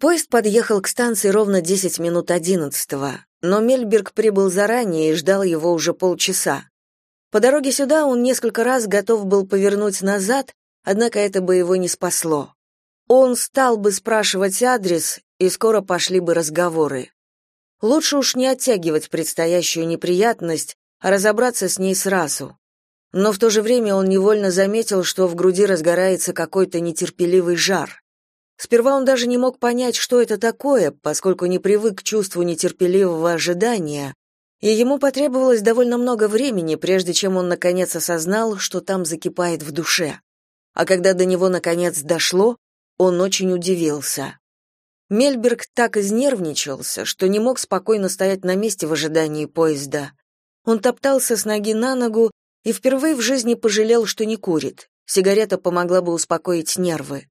Поезд подъехал к станции ровно 10 минут одиннадцатого, но Мельберг прибыл заранее и ждал его уже полчаса. По дороге сюда он несколько раз готов был повернуть назад, однако это бы его не спасло. Он стал бы спрашивать адрес, и скоро пошли бы разговоры. Лучше уж не оттягивать предстоящую неприятность, а разобраться с ней сразу. Но в то же время он невольно заметил, что в груди разгорается какой-то нетерпеливый жар. Сперва он даже не мог понять, что это такое, поскольку не привык к чувству нетерпеливого ожидания, и ему потребовалось довольно много времени, прежде чем он наконец осознал, что там закипает в душе. А когда до него наконец дошло, он очень удивился. Мельберг так изнервничался, что не мог спокойно стоять на месте в ожидании поезда. Он топтался с ноги на ногу и впервые в жизни пожалел, что не курит. Сигарета помогла бы успокоить нервы.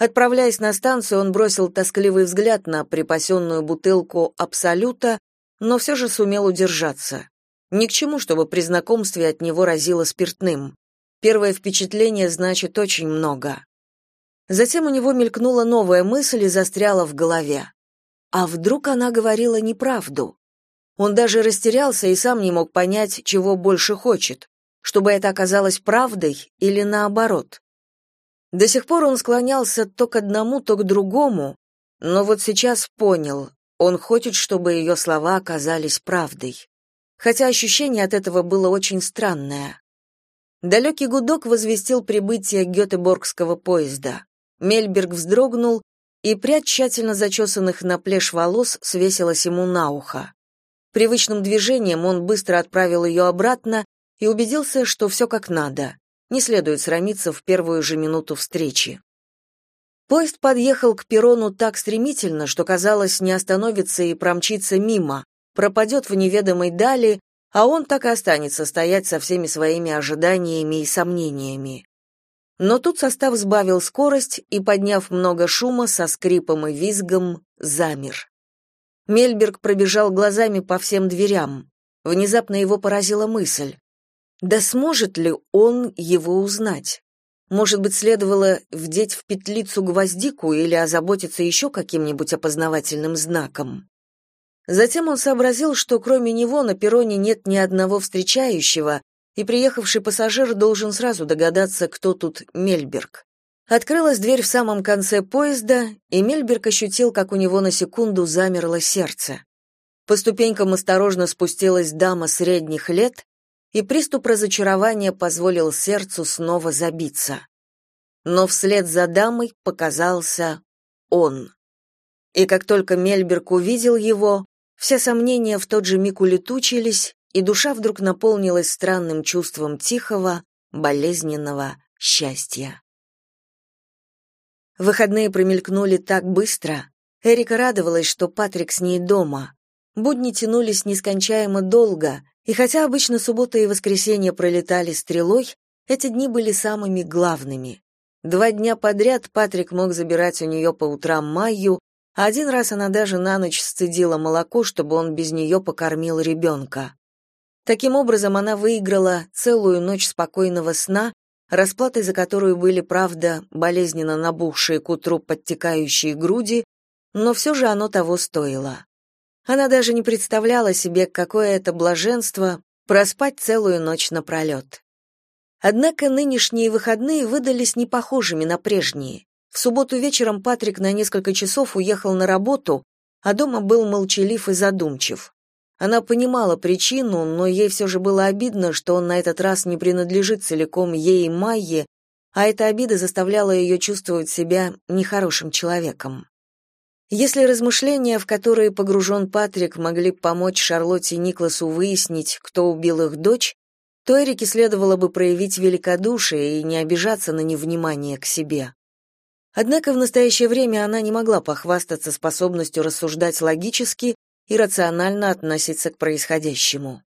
Отправляясь на станцию, он бросил тоскливый взгляд на припасенную бутылку «Абсолюта», но все же сумел удержаться. Ни к чему, чтобы при знакомстве от него разило спиртным. Первое впечатление значит очень много. Затем у него мелькнула новая мысль и застряла в голове. А вдруг она говорила неправду? Он даже растерялся и сам не мог понять, чего больше хочет, чтобы это оказалось правдой или наоборот. До сих пор он склонялся то к одному, то к другому, но вот сейчас понял, он хочет, чтобы ее слова оказались правдой. Хотя ощущение от этого было очень странное. Далекий гудок возвестил прибытие Гетеборгского поезда. Мельберг вздрогнул, и прядь тщательно зачесанных на плешь волос свесилась ему на ухо. Привычным движением он быстро отправил ее обратно и убедился, что все как надо. Не следует срамиться в первую же минуту встречи. Поезд подъехал к перрону так стремительно, что казалось, не остановится и промчится мимо, пропадет в неведомой дали, а он так и останется стоять со всеми своими ожиданиями и сомнениями. Но тут состав сбавил скорость и, подняв много шума, со скрипом и визгом, замер. Мельберг пробежал глазами по всем дверям. Внезапно его поразила мысль. Да сможет ли он его узнать? Может быть, следовало вдеть в петлицу гвоздику или озаботиться еще каким-нибудь опознавательным знаком? Затем он сообразил, что кроме него на перроне нет ни одного встречающего, и приехавший пассажир должен сразу догадаться, кто тут Мельберг. Открылась дверь в самом конце поезда, и Мельберг ощутил, как у него на секунду замерло сердце. По ступенькам осторожно спустилась дама средних лет, и приступ разочарования позволил сердцу снова забиться. Но вслед за дамой показался он. И как только Мельберг увидел его, все сомнения в тот же миг улетучились, и душа вдруг наполнилась странным чувством тихого, болезненного счастья. Выходные промелькнули так быстро. Эрика радовалась, что Патрик с ней дома. Будни тянулись нескончаемо долго, и хотя обычно суббота и воскресенье пролетали стрелой, эти дни были самыми главными. Два дня подряд Патрик мог забирать у нее по утрам Майю, а один раз она даже на ночь сцедила молоко, чтобы он без нее покормил ребенка. Таким образом, она выиграла целую ночь спокойного сна, расплатой за которую были, правда, болезненно набухшие к утру подтекающие груди, но все же оно того стоило. Она даже не представляла себе, какое это блаженство проспать целую ночь напролет. Однако нынешние выходные выдались непохожими на прежние. В субботу вечером Патрик на несколько часов уехал на работу, а дома был молчалив и задумчив. Она понимала причину, но ей все же было обидно, что он на этот раз не принадлежит целиком ей и Майе, а эта обида заставляла ее чувствовать себя нехорошим человеком. Если размышления, в которые погружен Патрик, могли помочь Шарлотте и Никласу выяснить, кто убил их дочь, то Эрике следовало бы проявить великодушие и не обижаться на невнимание к себе. Однако в настоящее время она не могла похвастаться способностью рассуждать логически и рационально относиться к происходящему.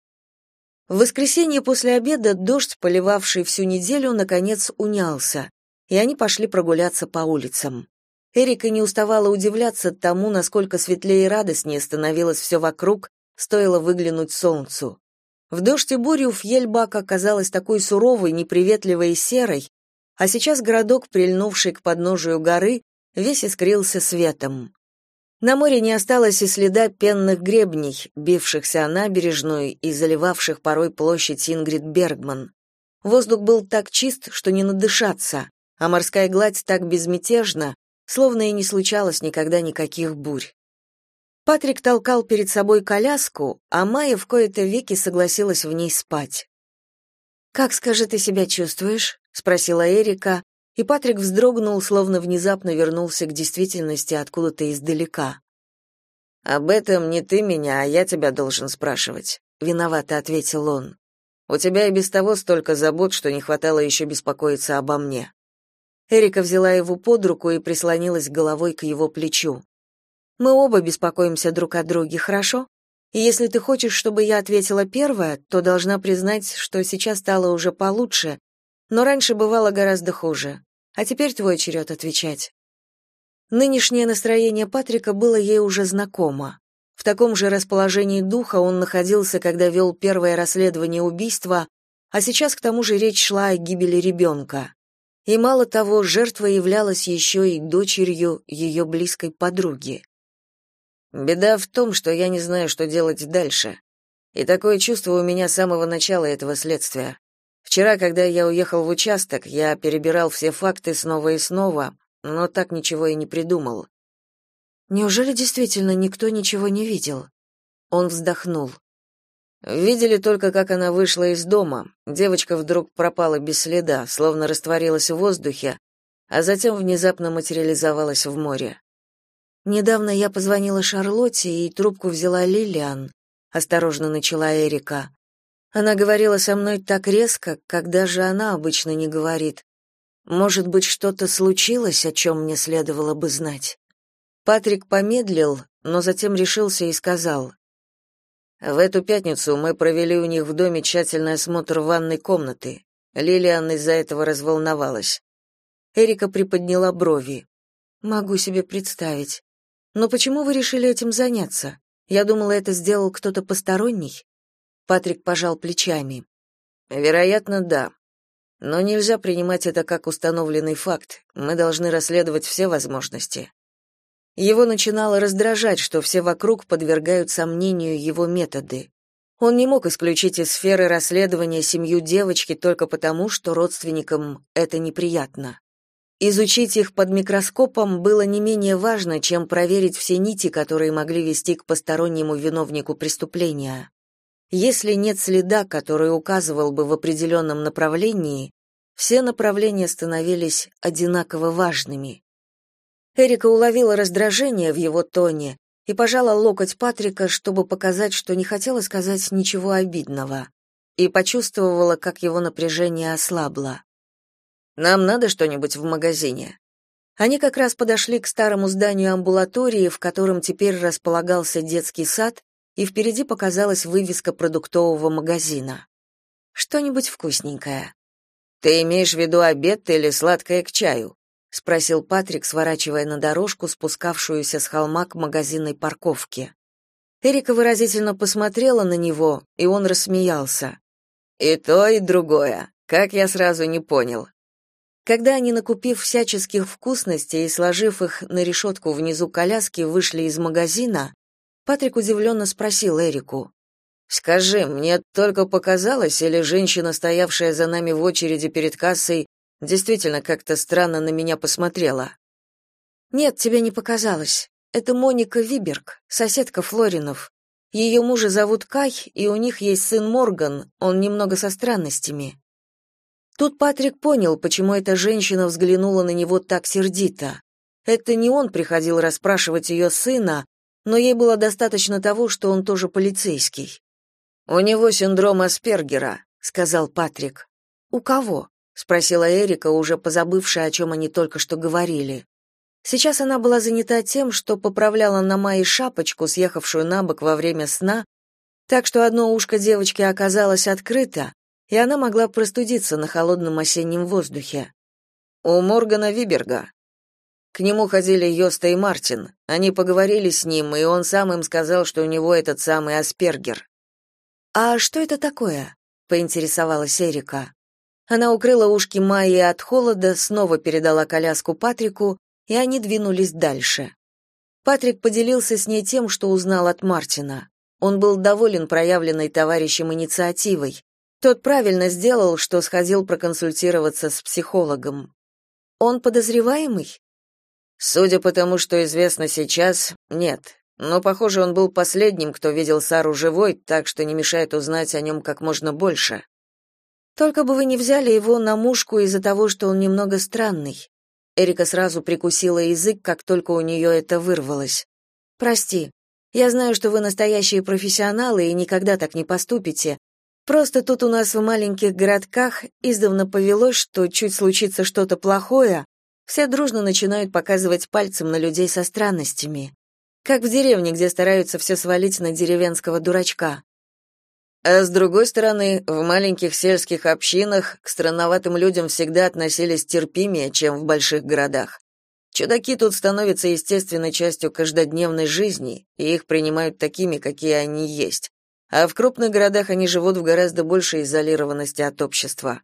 В воскресенье после обеда дождь, поливавший всю неделю, наконец унялся, и они пошли прогуляться по улицам. Эрика не уставала удивляться тому, насколько светлее и радостнее становилось все вокруг, стоило выглянуть солнцу. В дождь и бурю Фьельбак оказалась такой суровой, неприветливой и серой, а сейчас городок, прильнувший к подножию горы, весь искрился светом. На море не осталось и следа пенных гребней, бившихся о набережную и заливавших порой площадь Ингрид Бергман. Воздух был так чист, что не надышаться, а морская гладь так безмятежна, словно и не случалось никогда никаких бурь. Патрик толкал перед собой коляску, а Майя в кои-то веки согласилась в ней спать. «Как, скажи, ты себя чувствуешь?» — спросила Эрика, и Патрик вздрогнул, словно внезапно вернулся к действительности откуда-то издалека. «Об этом не ты меня, а я тебя должен спрашивать», — виновато ответил он. «У тебя и без того столько забот, что не хватало еще беспокоиться обо мне». Эрика взяла его под руку и прислонилась головой к его плечу. «Мы оба беспокоимся друг о друге, хорошо? И если ты хочешь, чтобы я ответила первая, то должна признать, что сейчас стало уже получше, но раньше бывало гораздо хуже. А теперь твой черед отвечать. Нынешнее настроение Патрика было ей уже знакомо. В таком же расположении духа он находился, когда вел первое расследование убийства, а сейчас к тому же речь шла о гибели ребенка. И мало того, жертва являлась еще и дочерью ее близкой подруги. Беда в том, что я не знаю, что делать дальше. И такое чувство у меня с самого начала этого следствия. Вчера, когда я уехал в участок, я перебирал все факты снова и снова, но так ничего и не придумал. Неужели действительно никто ничего не видел? Он вздохнул. Видели только, как она вышла из дома. Девочка вдруг пропала без следа, словно растворилась в воздухе, а затем внезапно материализовалась в море. Недавно я позвонила Шарлотте, и трубку взяла Лилиан, осторожно начала Эрика. Она говорила со мной так резко, как даже она обычно не говорит. Может быть, что-то случилось, о чем мне следовало бы знать. Патрик помедлил, но затем решился и сказал: в эту пятницу мы провели у них в доме тщательный осмотр ванной комнаты. Лилиан из-за этого разволновалась. Эрика приподняла брови. Могу себе представить. Но почему вы решили этим заняться? Я думала, это сделал кто-то посторонний. Патрик пожал плечами. Вероятно, да. Но нельзя принимать это как установленный факт. Мы должны расследовать все возможности. Его начинало раздражать, что все вокруг подвергают сомнению его методы. Он не мог исключить из сферы расследования семью девочки только потому, что родственникам это неприятно. Изучить их под микроскопом было не менее важно, чем проверить все нити, которые могли вести к постороннему виновнику преступления. Если нет следа, который указывал бы в определенном направлении, все направления становились одинаково важными. Эрика уловила раздражение в его тоне и пожала локоть Патрика, чтобы показать, что не хотела сказать ничего обидного, и почувствовала, как его напряжение ослабло. «Нам надо что-нибудь в магазине?» Они как раз подошли к старому зданию амбулатории, в котором теперь располагался детский сад, и впереди показалась вывеска продуктового магазина. Что-нибудь вкусненькое. Ты имеешь в виду обед или сладкое к чаю? Спросил Патрик, сворачивая на дорожку, спускавшуюся с холма к магазинной парковке. Эрика выразительно посмотрела на него, и он рассмеялся. И то, и другое. Как я сразу не понял. Когда они, накупив всяческих вкусностей и сложив их на решетку внизу коляски, вышли из магазина, Патрик удивленно спросил Эрику. «Скажи, мне только показалось, или женщина, стоявшая за нами в очереди перед кассой, действительно как-то странно на меня посмотрела?» «Нет, тебе не показалось. Это Моника Виберг, соседка Флоринов. Ее мужа зовут Кай, и у них есть сын Морган, он немного со странностями». Тут Патрик понял, почему эта женщина взглянула на него так сердито. Это не он приходил расспрашивать ее сына, но ей было достаточно того, что он тоже полицейский. «У него синдром Аспергера», — сказал Патрик. «У кого?» — спросила Эрика, уже позабывшая, о чем они только что говорили. Сейчас она была занята тем, что поправляла на Майе шапочку, съехавшую на бок во время сна, так что одно ушко девочки оказалось открыто, и она могла простудиться на холодном осеннем воздухе. «У Моргана Виберга», к нему ходили Йоста и Мартин. Они поговорили с ним, и он сам им сказал, что у него этот самый Аспергер. «А что это такое?» — поинтересовалась Эрика. Она укрыла ушки Майи от холода, снова передала коляску Патрику, и они двинулись дальше. Патрик поделился с ней тем, что узнал от Мартина. Он был доволен проявленной товарищем инициативой. Тот правильно сделал, что сходил проконсультироваться с психологом. Он подозреваемый? Судя по тому, что известно сейчас, нет. Но, похоже, он был последним, кто видел Сару живой, так что не мешает узнать о нем как можно больше. Только бы вы не взяли его на мушку из-за того, что он немного странный. Эрика сразу прикусила язык, как только у нее это вырвалось. Прости. Я знаю, что вы настоящие профессионалы и никогда так не поступите. Просто тут у нас в маленьких городках издавна повелось, что чуть случится что-то плохое, все дружно начинают показывать пальцем на людей со странностями. Как в деревне, где стараются все свалить на деревенского дурачка. А с другой стороны, в маленьких сельских общинах к странноватым людям всегда относились терпимее, чем в больших городах. Чудаки тут становятся естественной частью каждодневной жизни, и их принимают такими, какие они есть. А в крупных городах они живут в гораздо большей изолированности от общества.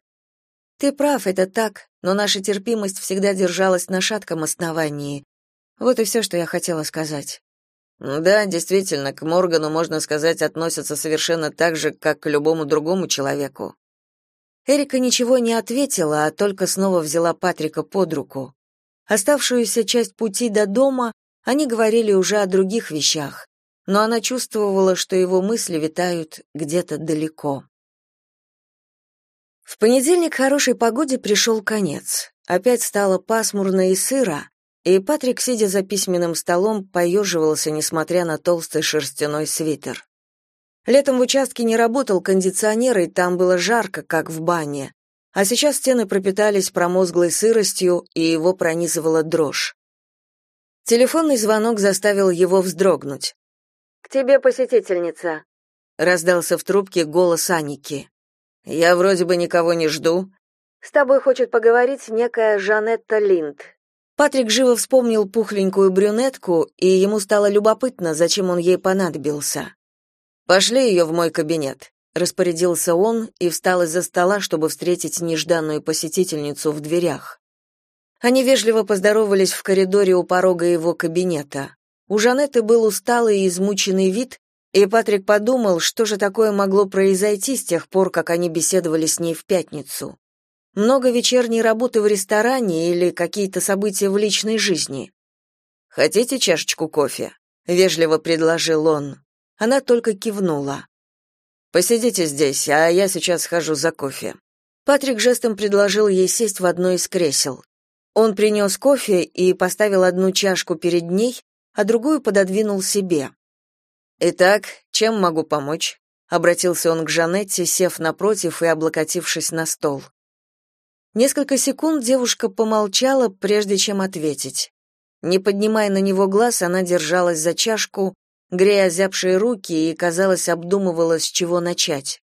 Ты прав, это так, но наша терпимость всегда держалась на шатком основании. Вот и все, что я хотела сказать. Да, действительно, к Моргану, можно сказать, относятся совершенно так же, как к любому другому человеку. Эрика ничего не ответила, а только снова взяла Патрика под руку. Оставшуюся часть пути до дома они говорили уже о других вещах, но она чувствовала, что его мысли витают где-то далеко. В понедельник хорошей погоде пришел конец. Опять стало пасмурно и сыро, и Патрик, сидя за письменным столом, поеживался, несмотря на толстый шерстяной свитер. Летом в участке не работал кондиционер, и там было жарко, как в бане. А сейчас стены пропитались промозглой сыростью, и его пронизывала дрожь. Телефонный звонок заставил его вздрогнуть. «К тебе посетительница», — раздался в трубке голос Аники. «Я вроде бы никого не жду». «С тобой хочет поговорить некая Жанетта Линд», Патрик живо вспомнил пухленькую брюнетку, и ему стало любопытно, зачем он ей понадобился. «Пошли ее в мой кабинет», — распорядился он и встал из-за стола, чтобы встретить нежданную посетительницу в дверях. Они вежливо поздоровались в коридоре у порога его кабинета. У Жанетты был усталый и измученный вид, и Патрик подумал, что же такое могло произойти с тех пор, как они беседовали с ней в пятницу. Много вечерней работы в ресторане или какие-то события в личной жизни. Хотите чашечку кофе? вежливо предложил он. Она только кивнула. Посидите здесь, а я сейчас схожу за кофе. Патрик жестом предложил ей сесть в одно из кресел. Он принес кофе и поставил одну чашку перед ней, а другую пододвинул себе. Итак, чем могу помочь? обратился он к Жанетте, сев напротив и облокотившись на стол. Несколько секунд девушка помолчала, прежде чем ответить. Не поднимая на него глаз, она держалась за чашку, грея озябшие руки и, казалось, обдумывала, с чего начать.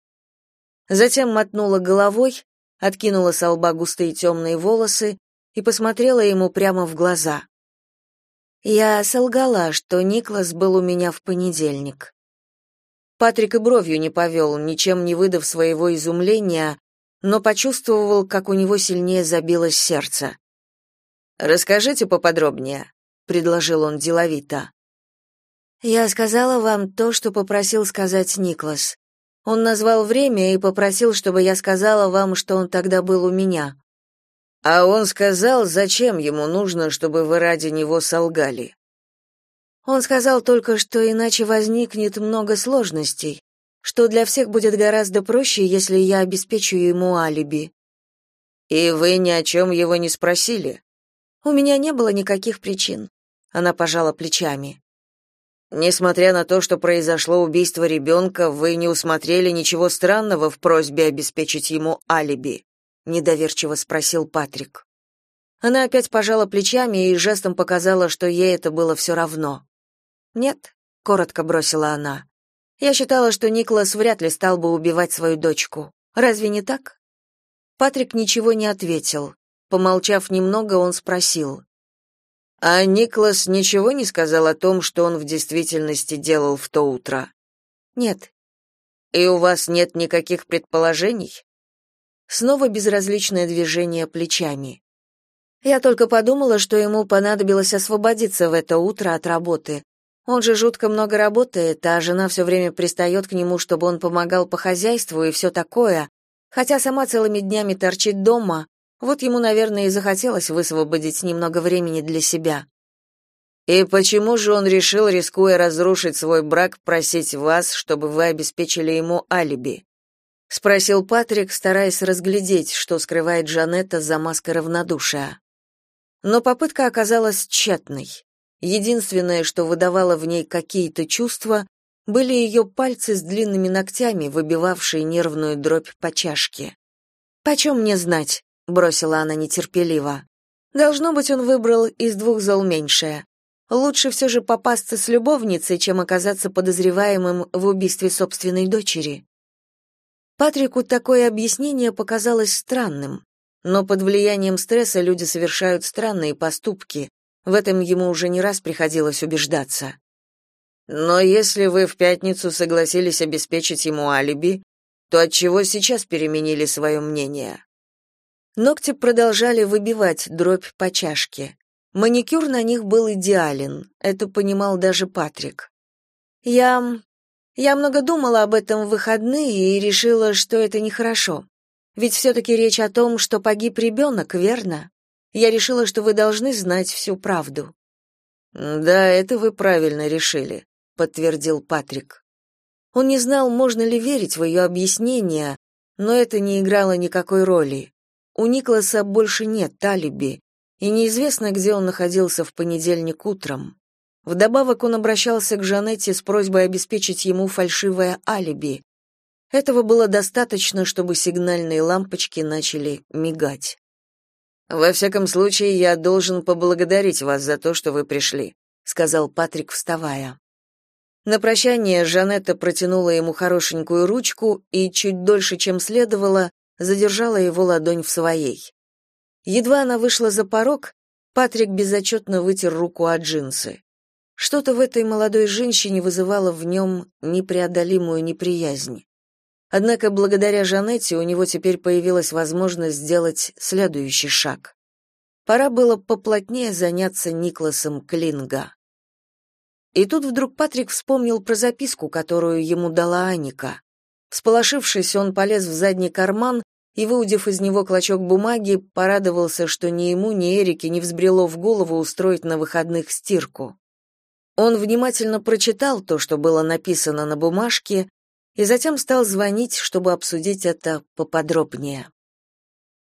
Затем мотнула головой, откинула с лба густые темные волосы и посмотрела ему прямо в глаза. Я солгала, что Никлас был у меня в понедельник. Патрик и бровью не повел, ничем не выдав своего изумления, но почувствовал, как у него сильнее забилось сердце. «Расскажите поподробнее», — предложил он деловито. «Я сказала вам то, что попросил сказать Никлас. Он назвал время и попросил, чтобы я сказала вам, что он тогда был у меня». «А он сказал, зачем ему нужно, чтобы вы ради него солгали?» Он сказал только, что иначе возникнет много сложностей, что для всех будет гораздо проще, если я обеспечу ему алиби. И вы ни о чем его не спросили? У меня не было никаких причин. Она пожала плечами. Несмотря на то, что произошло убийство ребенка, вы не усмотрели ничего странного в просьбе обеспечить ему алиби, недоверчиво спросил Патрик. Она опять пожала плечами и жестом показала, что ей это было все равно. "Нет", коротко бросила она. Я считала, что Николас вряд ли стал бы убивать свою дочку. Разве не так? Патрик ничего не ответил. Помолчав немного, он спросил: "А Николас ничего не сказал о том, что он в действительности делал в то утро?" "Нет." "И у вас нет никаких предположений?" Снова безразличное движение плечами. Я только подумала, что ему понадобилось освободиться в это утро от работы. Он же жутко много работает, а жена все время пристает к нему, чтобы он помогал по хозяйству и все такое, хотя сама целыми днями торчит дома. Вот ему, наверное, и захотелось высвободить немного времени для себя. И почему же он решил, рискуя разрушить свой брак, просить вас, чтобы вы обеспечили ему алиби? спросил Патрик, стараясь разглядеть, что скрывает Жанетта за маской равнодушия. Но попытка оказалась тщетной. Единственное, что выдавало в ней какие-то чувства, были ее пальцы с длинными ногтями, выбивавшие нервную дробь по чашке. «Почем мне знать?» — бросила она нетерпеливо. «Должно быть, он выбрал из двух зол меньшее. Лучше все же попасться с любовницей, чем оказаться подозреваемым в убийстве собственной дочери». Патрику такое объяснение показалось странным. Но под влиянием стресса люди совершают странные поступки. В этом ему уже не раз приходилось убеждаться. Но если вы в пятницу согласились обеспечить ему алиби, то отчего сейчас переменили свое мнение? Ногти продолжали выбивать дробь по чашке. Маникюр на них был идеален, это понимал даже Патрик. Я я много думала об этом в выходные и решила, что это нехорошо. Ведь все-таки речь о том, что погиб ребенок, верно? Я решила, что вы должны знать всю правду». «Да, это вы правильно решили», — подтвердил Патрик. Он не знал, можно ли верить в ее объяснение, но это не играло никакой роли. У Никласа больше нет алиби, и неизвестно, где он находился в понедельник утром. Вдобавок он обращался к Жанетте с просьбой обеспечить ему фальшивое алиби, этого было достаточно, чтобы сигнальные лампочки начали мигать. Во всяком случае, я должен поблагодарить вас за то, что вы пришли, сказал Патрик, вставая. На прощание Жанетта протянула ему хорошенькую ручку и чуть дольше, чем следовало, задержала его ладонь в своей. Едва она вышла за порог, Патрик безотчетно вытер руку от джинсы. Что-то в этой молодой женщине вызывало в нем непреодолимую неприязнь. Однако благодаря Жанетте у него теперь появилась возможность сделать следующий шаг. Пора было поплотнее заняться Никласом Клинга. И тут вдруг Патрик вспомнил про записку, которую ему дала Аника. Всполошившись, он полез в задний карман и, выудив из него клочок бумаги, порадовался, что ни ему, ни Эрике не взбрело в голову устроить на выходных стирку. Он внимательно прочитал то, что было написано на бумажке, и затем стал звонить, чтобы обсудить это поподробнее.